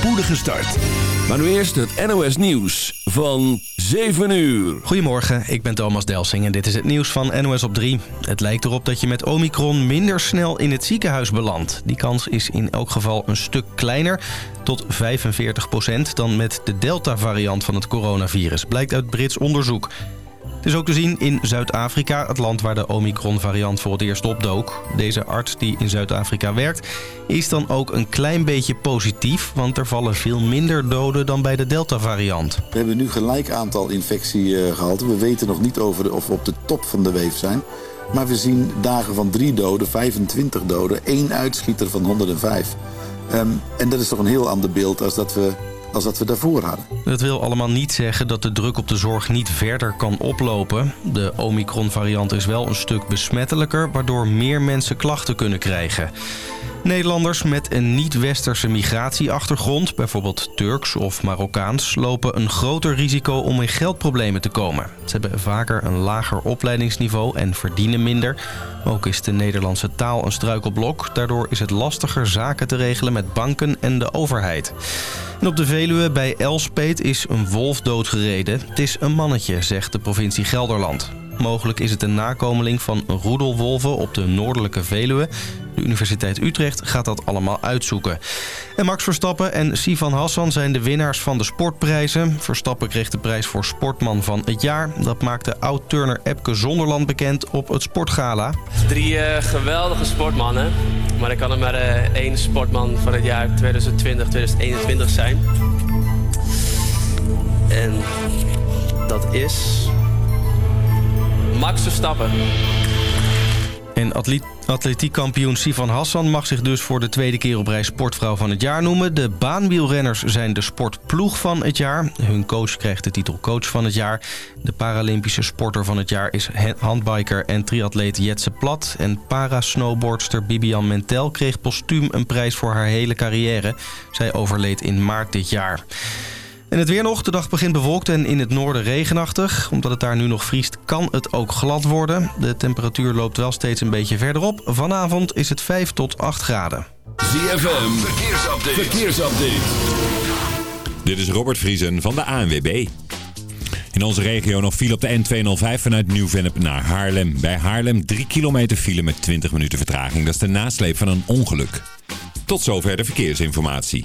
spoedige start. Maar nu eerst het NOS Nieuws van 7 uur. Goedemorgen, ik ben Thomas Delsing en dit is het nieuws van NOS op 3. Het lijkt erop dat je met Omicron minder snel in het ziekenhuis belandt. Die kans is in elk geval een stuk kleiner, tot 45% dan met de Delta-variant van het coronavirus, blijkt uit Brits onderzoek. Het is ook te zien in Zuid-Afrika, het land waar de Omicron-variant voor het eerst opdook. Deze arts die in Zuid-Afrika werkt, is dan ook een klein beetje positief... want er vallen veel minder doden dan bij de Delta-variant. We hebben nu gelijk aantal infectiegehalten. We weten nog niet over of we op de top van de weef zijn. Maar we zien dagen van drie doden, 25 doden, één uitschieter van 105. Um, en dat is toch een heel ander beeld als dat we als dat we daarvoor hadden. Dat wil allemaal niet zeggen dat de druk op de zorg niet verder kan oplopen. De Omicron-variant is wel een stuk besmettelijker... waardoor meer mensen klachten kunnen krijgen. Nederlanders met een niet-westerse migratieachtergrond, bijvoorbeeld Turks of Marokkaans, lopen een groter risico om in geldproblemen te komen. Ze hebben vaker een lager opleidingsniveau en verdienen minder. Ook is de Nederlandse taal een struikelblok. Daardoor is het lastiger zaken te regelen met banken en de overheid. En op de Veluwe bij Elspeet is een wolf doodgereden. Het is een mannetje, zegt de provincie Gelderland. Mogelijk is het een nakomeling van roedelwolven op de noordelijke Veluwe. De Universiteit Utrecht gaat dat allemaal uitzoeken. En Max Verstappen en Sivan Hassan zijn de winnaars van de sportprijzen. Verstappen kreeg de prijs voor sportman van het jaar. Dat maakte oud-turner Epke Zonderland bekend op het sportgala. Drie uh, geweldige sportmannen. Maar ik kan er maar uh, één sportman van het jaar 2020-2021 zijn. En dat is... Max Verstappen. En atletiekkampioen Sivan Hassan mag zich dus voor de tweede keer op rij sportvrouw van het jaar noemen. De baanwielrenners zijn de sportploeg van het jaar. Hun coach krijgt de titel coach van het jaar. De Paralympische sporter van het jaar is handbiker en triatleet Jetse Plat. En parasnowboardster Bibian Mentel kreeg postuum een prijs voor haar hele carrière. Zij overleed in maart dit jaar. En het weer nog. De dag begint bewolkt en in het noorden regenachtig. Omdat het daar nu nog vriest, kan het ook glad worden. De temperatuur loopt wel steeds een beetje verder op. Vanavond is het 5 tot 8 graden. ZFM, verkeersupdate. verkeersupdate. Dit is Robert Vriesen van de ANWB. In onze regio nog file op de N205 vanuit Nieuw-Vennep naar Haarlem. Bij Haarlem 3 kilometer file met 20 minuten vertraging. Dat is de nasleep van een ongeluk. Tot zover de verkeersinformatie.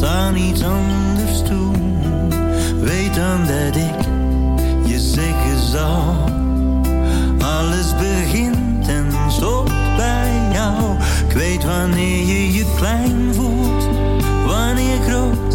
vast aan iets anders toe. Weet dan dat ik je zeggen zal. Alles begint en stopt bij jou. Ik weet wanneer je je klein voelt, wanneer groot.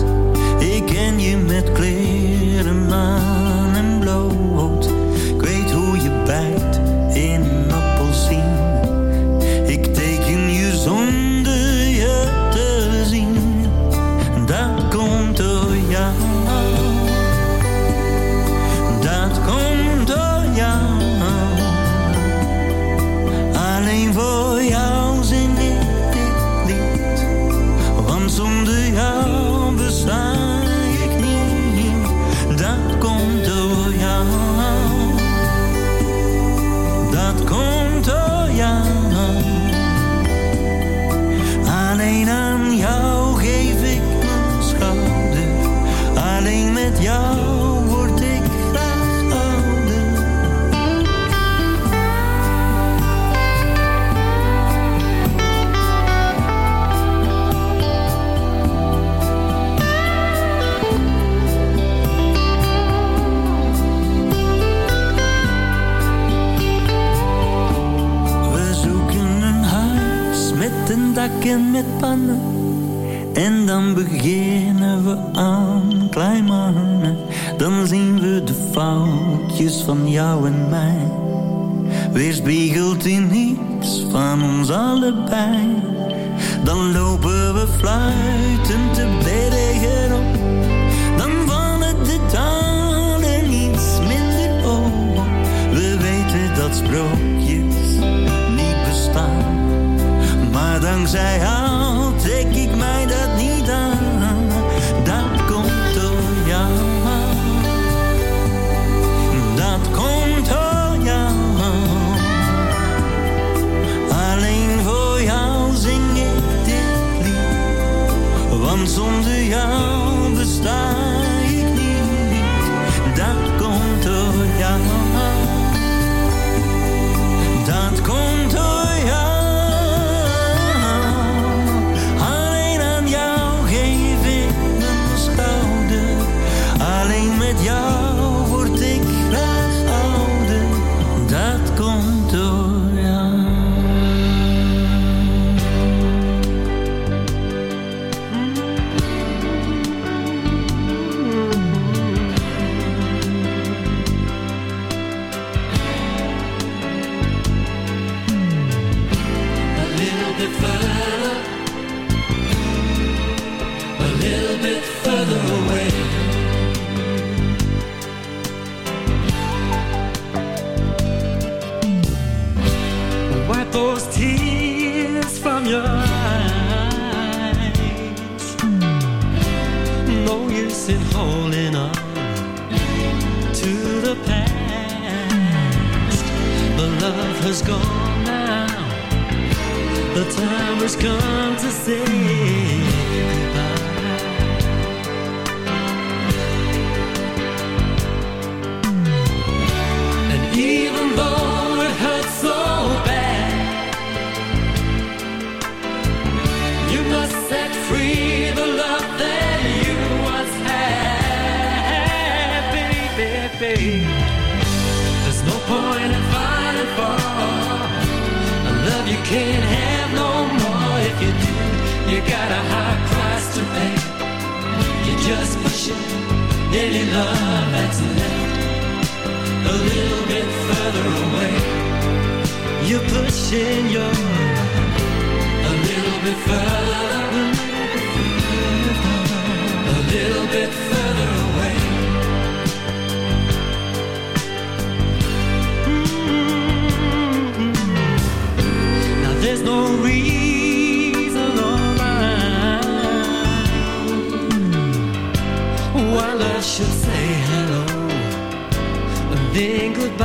then goodbye.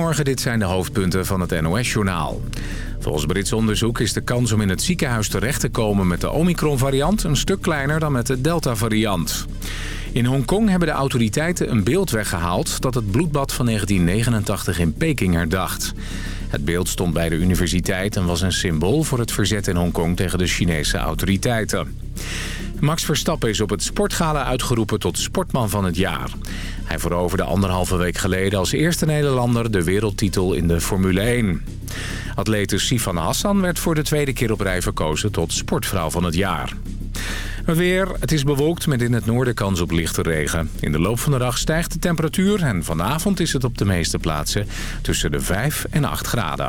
Morgen dit zijn de hoofdpunten van het NOS-journaal. Volgens Brits onderzoek is de kans om in het ziekenhuis terecht te komen met de Omicron-variant een stuk kleiner dan met de Delta-variant. In Hongkong hebben de autoriteiten een beeld weggehaald dat het bloedbad van 1989 in Peking herdacht. Het beeld stond bij de universiteit en was een symbool voor het verzet in Hongkong tegen de Chinese autoriteiten. Max Verstappen is op het Sportgala uitgeroepen tot Sportman van het Jaar. Hij veroverde anderhalve week geleden als eerste Nederlander de wereldtitel in de Formule 1. Atlete Sifan Hassan werd voor de tweede keer op rij verkozen tot Sportvrouw van het Jaar. Weer, het is bewolkt met in het noorden kans op lichte regen. In de loop van de dag stijgt de temperatuur en vanavond is het op de meeste plaatsen tussen de 5 en 8 graden.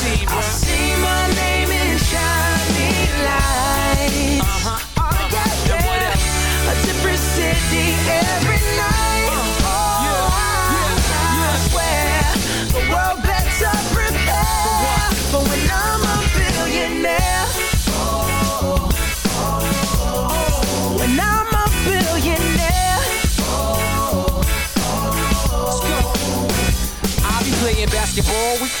all week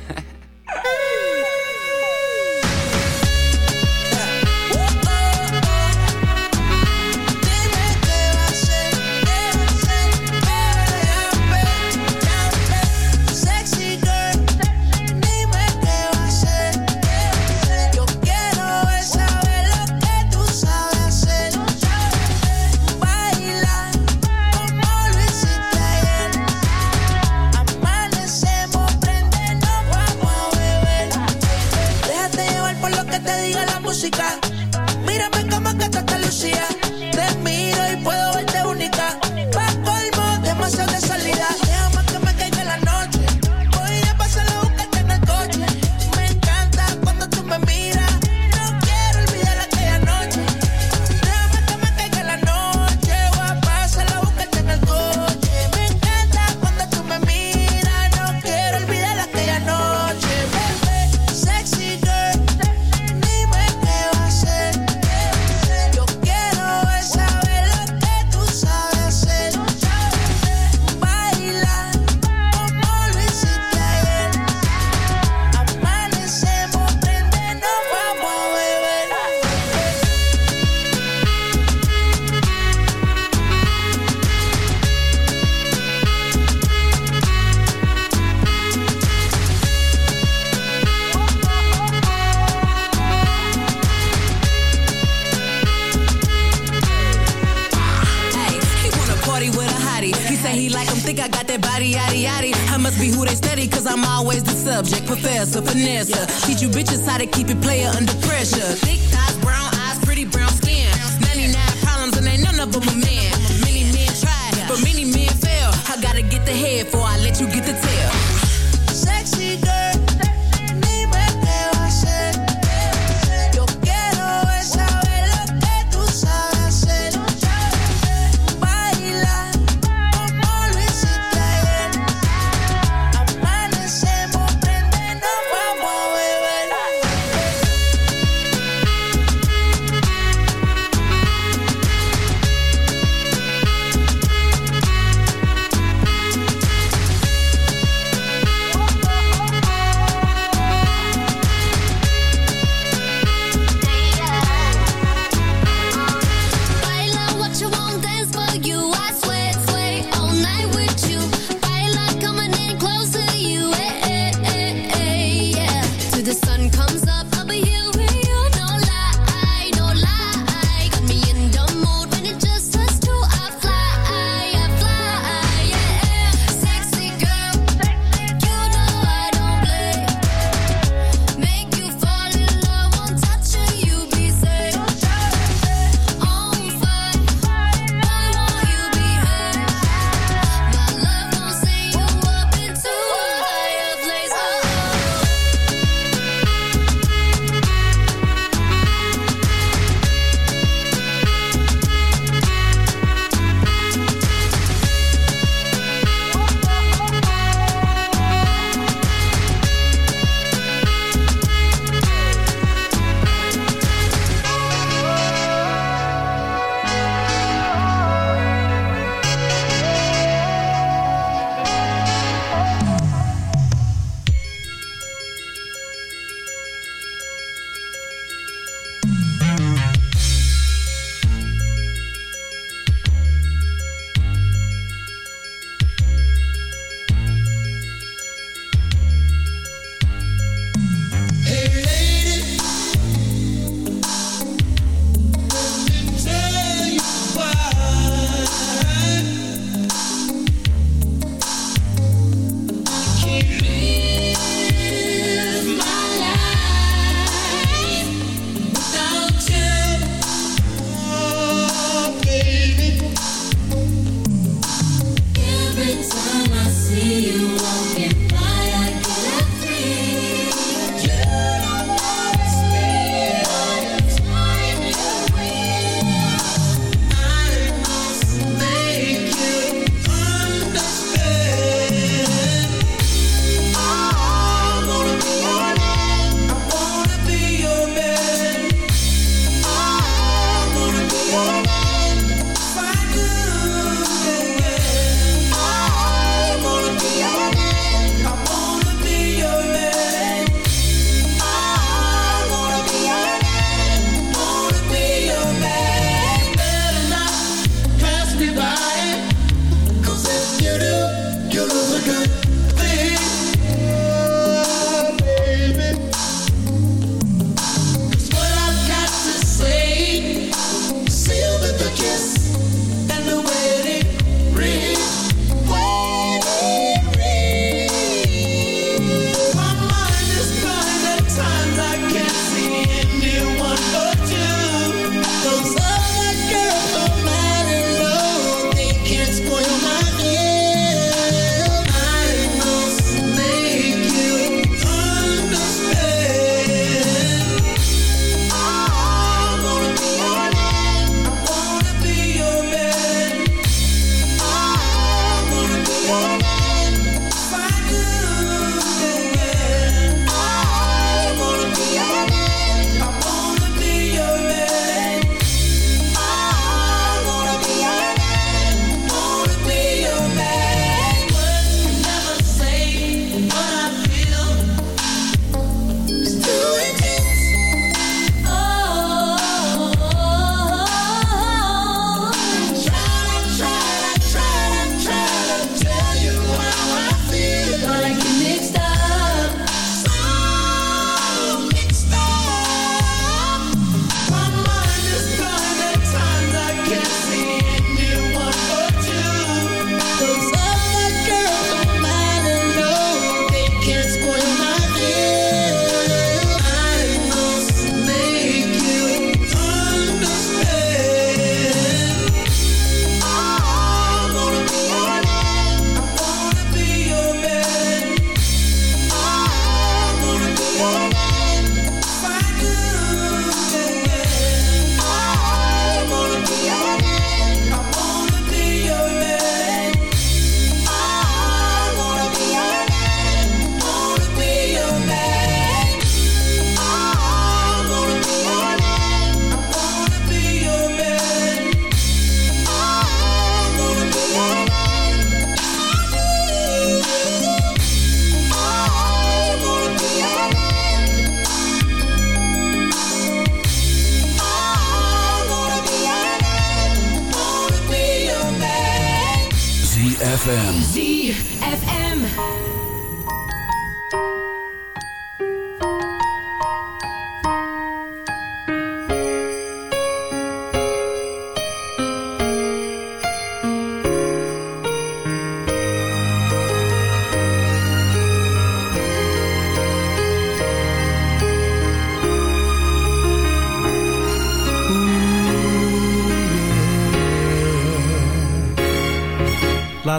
Think I got that body, yaddy, yaddy. I must be who they study, cause I'm always the subject. Professor, Vanessa. teach you bitches how to keep it player under pressure. Thick thighs, brown eyes, pretty brown skin. 99 problems, and ain't none of them a man. Many men tried, but many men fail. I gotta get the head before I let you get the tail.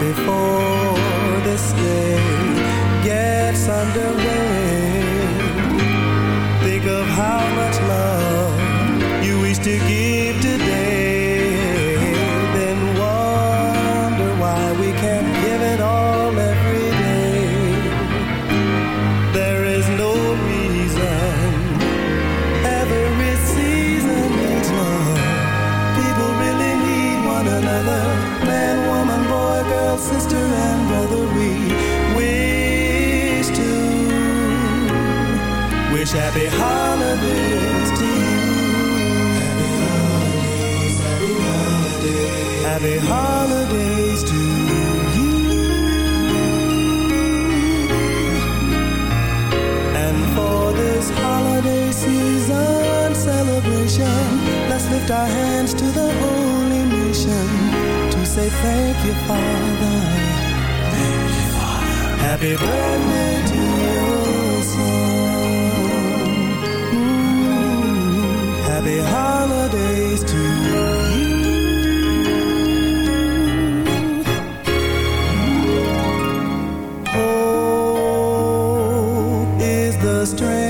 Before this day gets underway, think of how much love you wish to give today. Sister, and brother. We wish to wish happy holidays to you. Happy holidays, happy holidays. Happy holidays to you. And for this holiday season celebration, let's lift our hands to the say thank you, Father. Thank you, Father. Happy birthday to your son. Mm, happy holidays to you. Hope is the strength